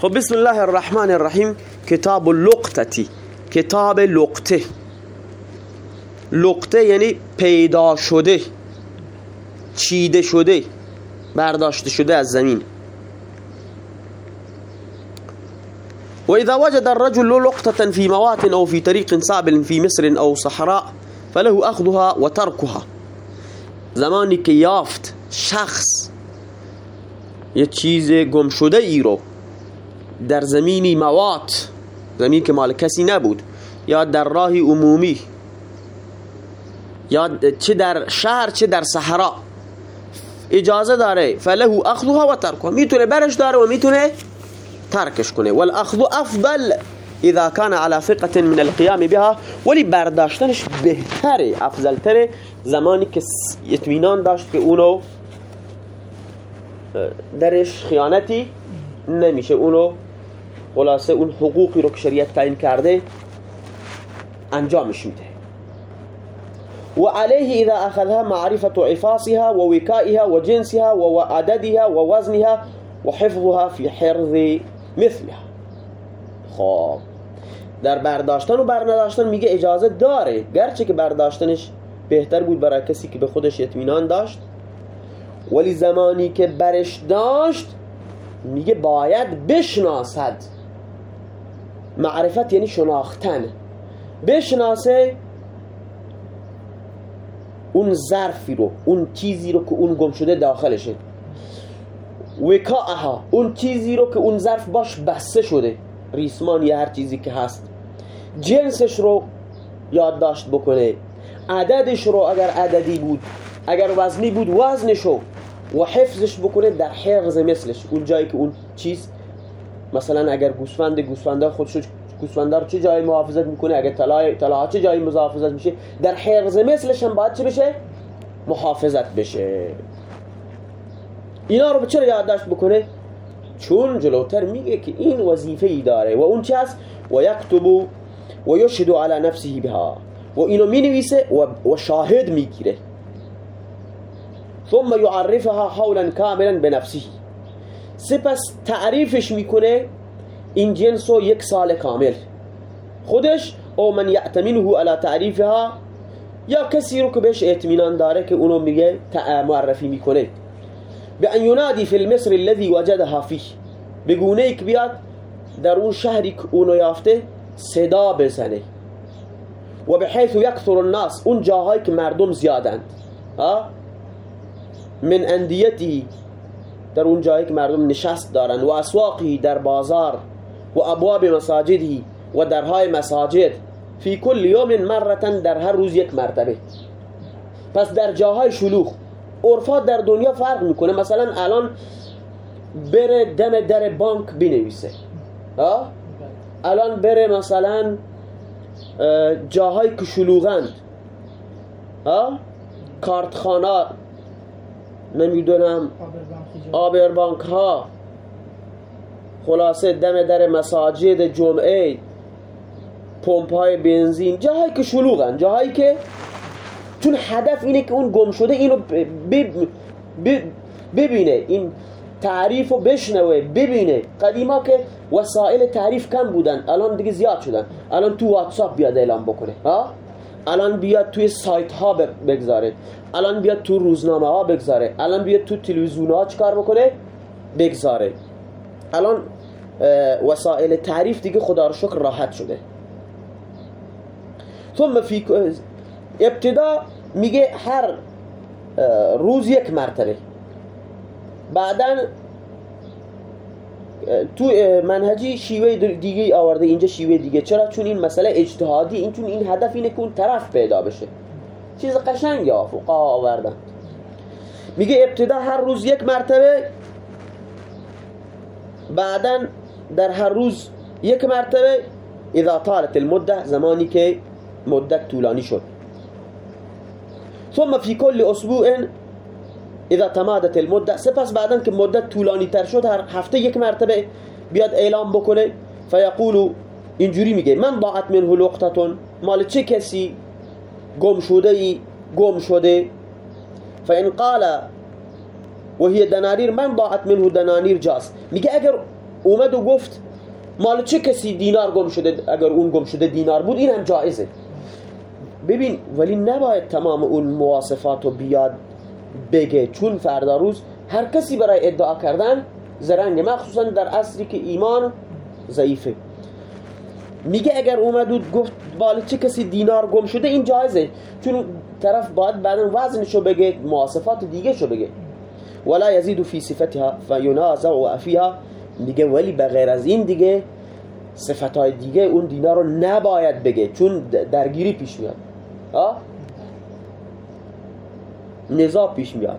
خب بسم الله الرحمن الرحیم. کتاب لقطتی. کتاب لقطه. لقطه یعنی پیدا شده چیده شده برداشته شده از زمین. و اذا وجد الرجل لقطة في موات أو في طريق صعب في مصر أو صحراء فله أخذها و تركها زمانی که یافت شخص یه چیز گم شده ای رو در زمینی موات زمین که مال کسی نبود یا در راه عمومی یا چه در شهر چه در صحرا اجازه داره. فله اخذها و ترکها. می‌تونه برش داره و می‌تونه ترکش کنه. والاخذ افضل اذا كان على ثقه من القيام بها. ولی برداشتنش بهتره افضلتره زمانی که اطمینان داشت که اونو درش خیانتی نمیشه اونو خلاصه اون حقوقی رو که شریعت تعیین کرده انجامش میده. وعليه إذا أخذها معرفة عفاصها ووكائها وجنسها وعددها ووزنها وحفظها في حرز مثلها. خب. در برداشتن و برنداشتن میگه اجازه داره. گرچه که برداشتنش بهتر بود برای کسی که به خودش اطمینان داشت. ولی زمانی که برش داشت میگه باید بشناسد. معرفت یعنی شناختن. بشناسه اون ظرفی رو اون چیزی رو که اون گم شده داخلشه. وکاها اون چیزی رو که اون ظرف باش بسته شده. ریسمان یا هر چیزی که هست. جنسش رو یادداشت بکنه. عددش رو اگر عددی بود اگر وزنی بود وزنش رو و حفظش بکنه در حرز مثلش. اون جایی که اون چیز مثلا اگر گوسفند گوسفنده خودش گوسفنده رو چه جایی محافظت می‌کنه؟ اگر طلای طلا چه جایی محافظت میشه؟ در حرز مثلش هم باید چه بشه؟ محافظت بشه. اینا رو چرا یادداشت بکنه؟ چون جلوتر میگه که این وظیفه ای داره و اون چه است و یکتب و یشهد علی نفسه بها. و اینو می نویسه و شاهد می‌گیره. ثم يعرفها حولا كاملا بنفسه سپس تعریفش می‌کنه این جنس رو یک سال کامل. خودش او من یعتمنه على تعریفها یا کسی رو که بهش اطمینان داره که اونو میگه معرفی می‌کنه. به ان ینادی فی المصر الذي وجدها فيه بگونه ای که بیاد در اون شهری که اونو یافته صدا بزنه. و بحيث یکثر الناس. اون جاهایی که مردم زیادند. من اندیتی در اون جایی که مردم نشست دارن و اسواقی در بازار و ابواب مساجدی و درهای مساجد فی کل یوم مرتن در هر روز یک مرتبه. پس در جاهای شلوغ عرفات در دنیا فرق می‌کنه. مثلا الان بره دم در بانک بنویسه. الان بره مثلا جاهای که شلوغند. کارتخانه نمی‌دونم. آبربانک ها خلاصه دم در مساجد جمعه پمپ های بنزین جاهایی که شلوغن جاهایی که چون هدف اینه که اون گم شده اینو ببینه این تعریف رو بشنوه ببینه. قدیما که وسایل تعریف کم بودن الان دیگه زیاد شدن. الان تو واتساپ بیاد اعلام بکنه. ها؟ الان بیاد توی سایت ها بگذاره الان بیاد تو روزنامه ها بگذاره الان بیاد تو تلویزیون ها چکار بکنه؟ بگذاره الان وسایل تعریف دیگه خدا رو شکر راحت شده. ثم فی ابتدا میگه هر روز یک مرتبه. بعدا تو منهجی شیوه دیگه آورده اینجا شیوه دیگه. چرا؟ چون این مسئله اجتهادی این چون این هدف اینه که اون طرف پیدا بشه. چیز قشنگی فقها آوردن. میگه ابتدا هر روز یک مرتبه بعدا در هر روز یک مرتبه اذا طالت المده زمانی که مدت طولانی شد. ثم في كل اسبوع اذا تمادت المده سپس بعدا که مدت طولانی تر شد هر هفته یک مرتبه بیاد اعلام بکنه. فیقولو اینجوری میگه من ضاعت منه لقطتون مال چه کسی گم شده ای گم شده. فان قال وهي دنانیر من ضاعت منه دنانیر جاست میگه اگر اومد و گفت مال چه کسی دینار گم شده اگر اون گم شده دینار بود این هم جایزه. ببین ولی نباید تمام اون مواصفات رو بیاد بگه. چون فردا روز هر کسی برای ادعا کردن زرنگه مخصوصا در عصری که ایمان ضعیفه. میگه اگر اومد و گفت بالا چه کسی دینار گم شده این جایزه. چون طرف باید بعدا وزنشو بگه مواصفات دیگه شو بگه. ولا یزید فی صفتها فینازع فیها میگه ولی بغیر از این دیگه صفتهای دیگه اون دینار رو نباید بگه چون درگیری پیش میاد؟ نزاع پیش میاد.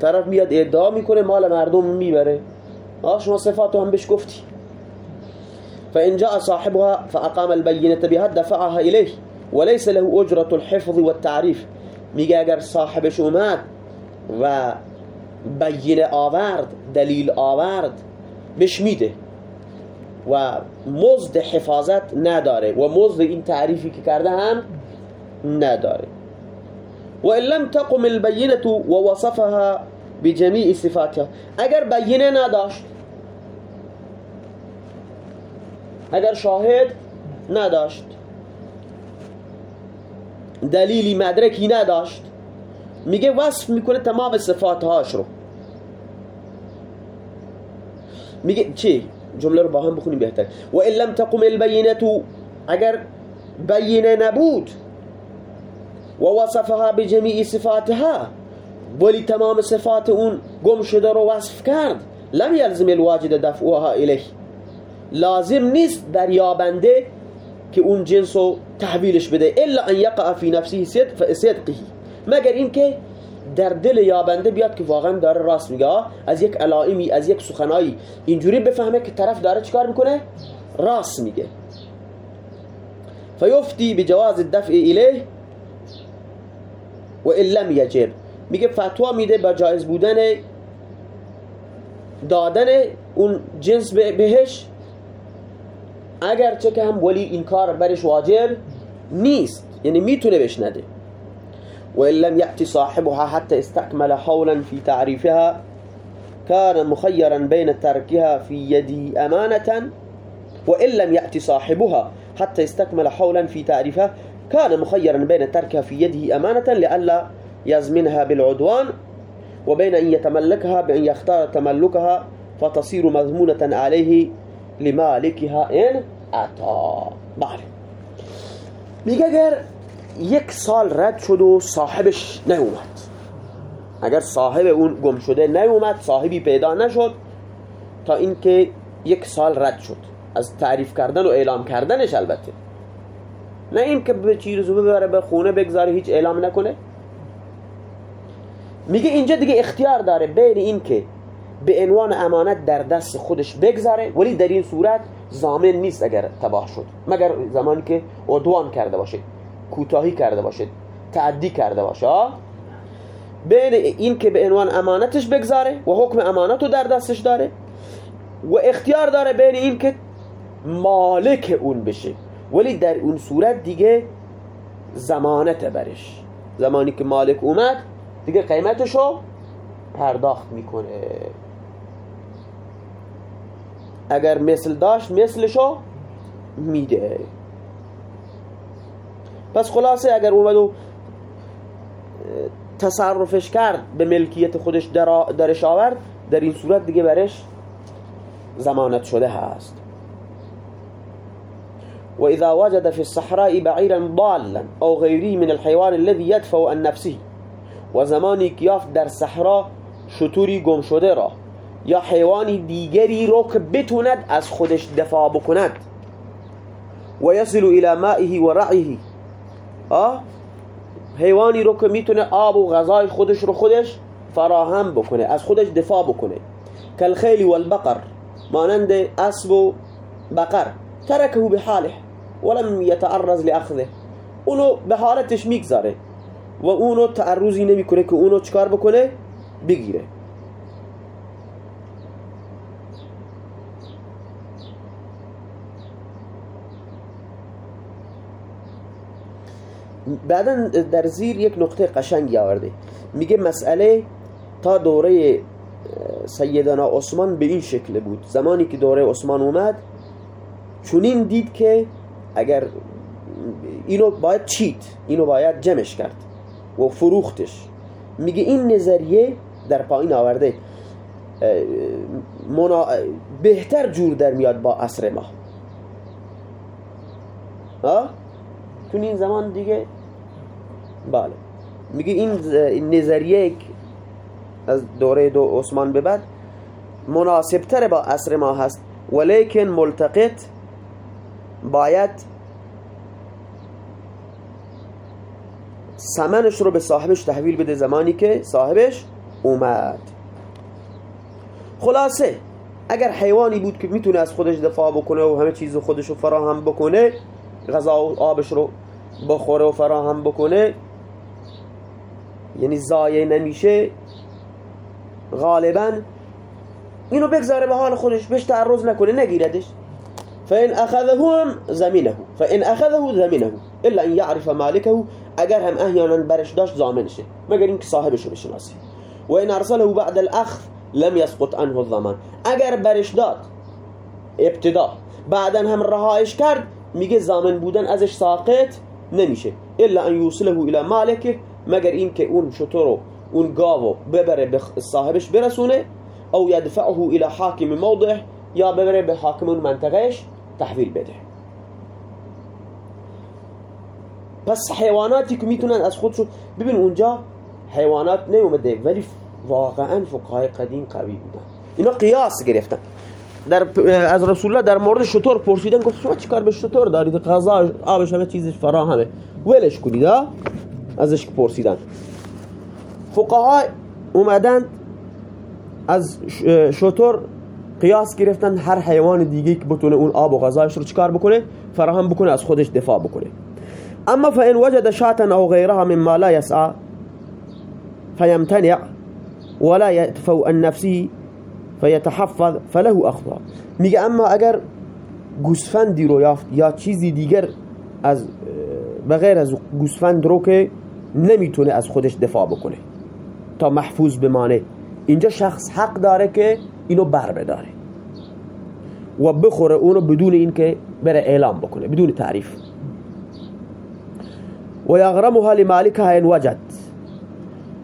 طرف میاد ادعا می‌کنه مال مردم می‌بره. آه شما صفاتو هم بهش گفتی. فإن جاء صاحبها فأقام البينة بها دفعها إليه. وليس له أجرة الحفظ والتعريف. میگه اگر صاحبش اومد و بینه آورد دلیل آورد بهش میده. و مزد حفاظت نداره. و مزد این تعریفی که کرده هم نداره. و لم تقم البینه و وصفها بجمیع صفاتها. اگر بینه نداشت اگر شاهد نداشت دلیلی مدرکی نداشت میگه وصف می‌کنه تمام صفاتهاش رو. میگه چی؟ جمله رو با هم بخونیم بهتر. و ان لم تقم البینه اگر بینه نبود و وصفها بجمیع صفاتها. ولی تمام صفات اون گم شده رو وصف کرد. لم یلزم الواجد دفعها الیه. لازم نیست دریابنده که اون جنس رو تحویلش بده. الا ان یقع فی نفسه صدقه. مگر اینکه در دل یابنده بیاد که واقعا داره راست میگه. از یک علائمی از یک سخنایی. اینجوری بفهمه که طرف داره چیکار می‌کنه؟ راست میگه. فیفتی بجواز الدفع الیه. و لم یجب میگه فتوا میده با جایز بودن دادن اون جنس بهش. اگرچه که هم ولی این کار برش واجب نیست. یعنی میتونه بهش نده. وإن لم يأتي صاحبها حتى استكمل حولا في تعريفها كان مخيرا بين تركها في يدي أمانة وإن لم يأتي صاحبها حتى استكمل حولا في تعريفها كان مخيرا بين تركها في يده أمانة لئلا يزمنها بالعدوان وبين أن يتملكها بأن يختار تملكها فتصير مضمونة عليه لمالكها إن أتى. بله میگه یک سال رد شد و صاحبش نیومد اگر صاحب اون گم شده نیومد صاحبی پیدا نشد تا اینکه یک سال رد شد. از تعریف کردن و اعلام کردنش البته. نه این که به چیرزو ببره به خونه بگذاره هیچ اعلام نکنه. میگه اینجا دیگه اختیار داره بین این که به عنوان امانت در دست خودش بگذاره ولی در این صورت زامن نیست اگر تباه شد. مگر زمانی که عدوان کرده باشه کوتاهی کرده باشه تعدی کرده باشه. بین این که به عنوان امانتش بگذاره و حکم امانت رو در دستش داره و اختیار داره بین این که مالک اون بشه. ولی در اون صورت دیگه زمانت برش زمانی که مالک اومد دیگه قیمتشو پرداخت می‌کنه. اگر مثل داشت مثلشو میده. پس خلاصه اگر اومد و تصرفش کرد به ملکیت خودش درش آورد در این صورت دیگه برش زمانت شده هست. وإذا وجد في الصحراء بعيرا ضالا أو غيره من الحيوان الذي يدفع عن نفسه. و زمانی در صحرا شطوری گم شده را. یا حیوانی دیگری رو که بتوند از خودش دفاع بکند. و یصل الى مائه و رعیه. حیوانی رو که آب و غذای خودش رو خودش فراهم بکنه از خودش دفاع بکنه. کالخیل والبقر مانند اسب و بقر. ترکه به حاله ولم يتعرض لاخذه اونو به حالتش می‌گذاره و اونو تعرضی نمی‌کنه که اونو چکار بکنه؟ بگیره. بعدا در زیر یک نقطه قشنگی آورده. میگه مسئله تا دوره سیدنا عثمان به این شکل بود. زمانی که دوره عثمان اومد چونین دید که اگر اینو باید چیت اینو باید جمعش کرد و فروختش. میگه این نظریه در پایین آورده منا... بهتر جور در میاد با عصر ما. ها چون این زمان دیگه؟ بله. میگه این نظریه از دوره دو عثمان به بعد مناسب تر با عصر ما هست. ولیکن ملتقط باید سمنش رو به صاحبش تحویل بده زمانی که صاحبش اومد. خلاصه اگر حیوانی بود که می‌تونه از خودش دفاع بکنه و همه چیز خودش رو فراهم بکنه غذا و آبش رو بخوره و فراهم بکنه یعنی زایه نمیشه غالبا اینو بگذاره به حال خودش بهش تعرض نکنه نگیردش. فإن أخذه هم زمینه فإن أخذه زمینه إلا أن يعرف مالكه اگر هم احیانا برش داشت زامنشه مگر اینکه صاحبش رو بشناسی و این أرسله بعد الأخذ لم يسقط عنه الضمان. اگر برش داد ابتدا. بعدا هم رهایش کرد میگه زامن بودن ازش ساقط نمیشه. إلا أن یوصله إلى مالکه مگر اینکه اون شطور اون گاو ببره به صاحبش برسونه أو یدفعه إلى حاکم موضع یا ببره به حاکم منطقهش. تحویل بده. پس حیواناتی که می‌تونن از خودشون ببین اونجا حیوانات نیومده ولی واقعا فقهای قدیم قوی بودن. اینا قیاس گرفتن. در از رسول الله در مورد شطور پرسیدن گفت شما چیکار به شطور دارید؟ غذا آبش همه چیزش فراهمه ولش کنید ازش پرسیدن. فقها اومدن از شطور قیاس گرفتن هر حیوان دیگه که بتونه اون آب و غذایش رو چیکار بکنه فراهم بکنه از خودش دفاع بکنه. اما فان وجد شاتا او غيرها مما لا يسعى فيمتنع ولا يدفع عن نفسه فيتحفظ فله اخطا میگه اما اگر گوسفندی رو یافت یا چیزی دیگر از بغیر از گوسفند رو که نمی‌تونه از دفاع دفاع بکنه تا محفوظ بمانه. اینجا شخص حق داره که اینو بر بداره. و بخوره اونو بدون اینکه بره اعلام بکنه بدون تعریف. و یغرمها لمالکها ان وجد.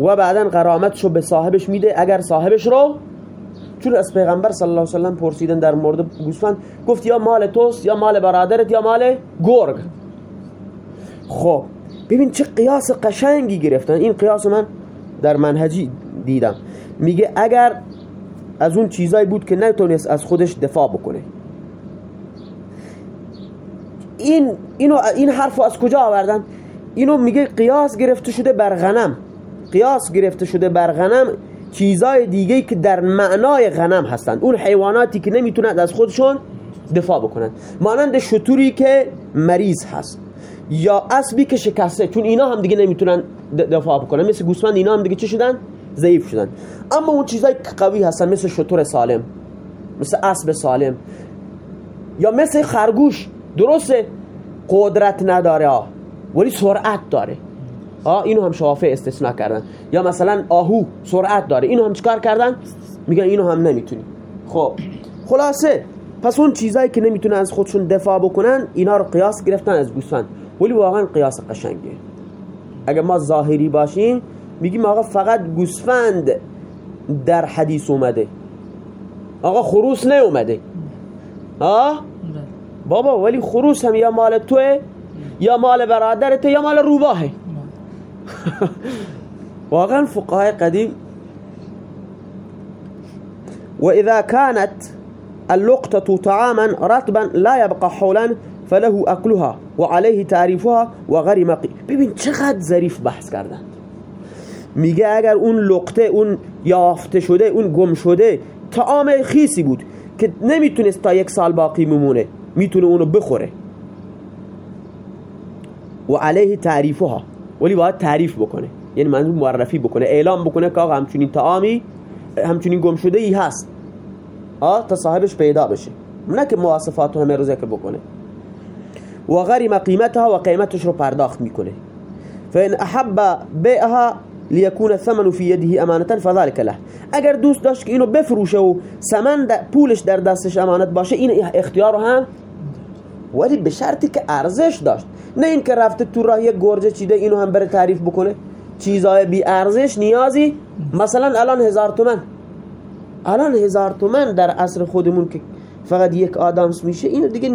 و بعدا غرامتشو به صاحبش میده اگر صاحبش رو چون از پیغمبر صلی الله علیه وسلم پرسیدن در مورد گوسفند گفت یا مال توست یا مال برادرت یا مال گرگ. خب ببین چه قیاس قشنگی گرفتن. این قیاس من در منهجی دیدم. میگه اگر از اون چیزایی بود که نتونست از خودش دفاع بکنه. این اینو این حرفو از کجا آوردن؟ اینو میگه قیاس گرفته شده بر غنم. قیاس گرفته شده بر غنم چیزای دیگه که در معنای غنم هستند اون حیواناتی که نمی‌تونند از خودشون دفاع بکنن. مانند شطوری که مریض هست. یا اسبی که شکسته. چون اینا هم دیگه نمی‌تونن دفاع بکنن. مثل گوسفند اینا هم دیگه چه شدن؟ ضعیف شدن. اما اون چیزایی که قوی هستن مثل شطور سالم مثل اسب سالم یا مثل خرگوش. درسته؟ قدرت نداره ولی سرعت داره. آه اینو هم شوافه استثناء کردن. یا مثلا آهو سرعت داره. اینو هم چکار کردن؟ میگن اینو هم نمی‌تونی. خب خلاصه. پس اون چیزایی که نمی‌تونن از خودشون دفاع بکنن اینا رو قیاس گرفتن از گوسفند. ولی واقعا قیاس قشنگه. اگر ما ظاهری باشیم میگیم آقا فقط گوسفند در حدیث اومده. آقا خروس نیومده. آه بابا ولی خروس هم یا مال توه یا مال برادرت یا مال روباهه. واقعا فقهای قدیم. وإذا كانت اللقطة طعاما رطبا لا يبقى حولا فله أكلها وعليه تعريفها وغرم ببین چقدر ظریف بحث کردن. میگه اگر اون لقطه اون یافته شده اون گم شده طعام خیسی بود که نمی‌تونست تا یک سال باقی میمونه می‌تونه اونو بخوره. و علیه تعریفها. ولی باید تعریف بکنه. یعنی منظور معرفی بکنه اعلام بکنه که آقا همچنین طعامی همچنین گم شده ای هست. آه تا صاحبش پیدا بشه. نه که مواصفات همه رو ذکر بکنه. و غریم قیمتها و قیمتش رو پرداخت می‌کنه. فان احب بیعها لیکون ثمن فی یده امانتا فذلك له. اگر دوست داشت که اینو بفروشه و ثمن پولش در دستش امانت باشه این اختیار هم ولی به شرطی که ارزش داشت. نه اینکه رفته تو راه یک گرجه چیده اینو هم بره تعریف بکنه. چیزای بی ارزش نیازی. مثلا الان هزار تومن. الان هزار تومن در عصر خودمون که فقط یک آدامس میشه اینو دیگه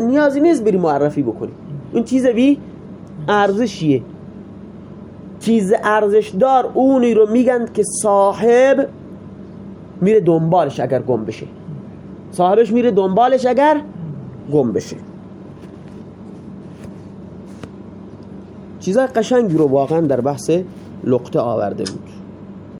نیازی نیست بری معرفی بکنی اون چیز بی ارزشیه. چیز ارزشدار اونی رو میگن که صاحب میره دنبالش اگر گم بشه. صاحبش میره دنبالش اگر گم بشه. چیزای قشنگی رو واقعا در بحث لقطه آورده بود.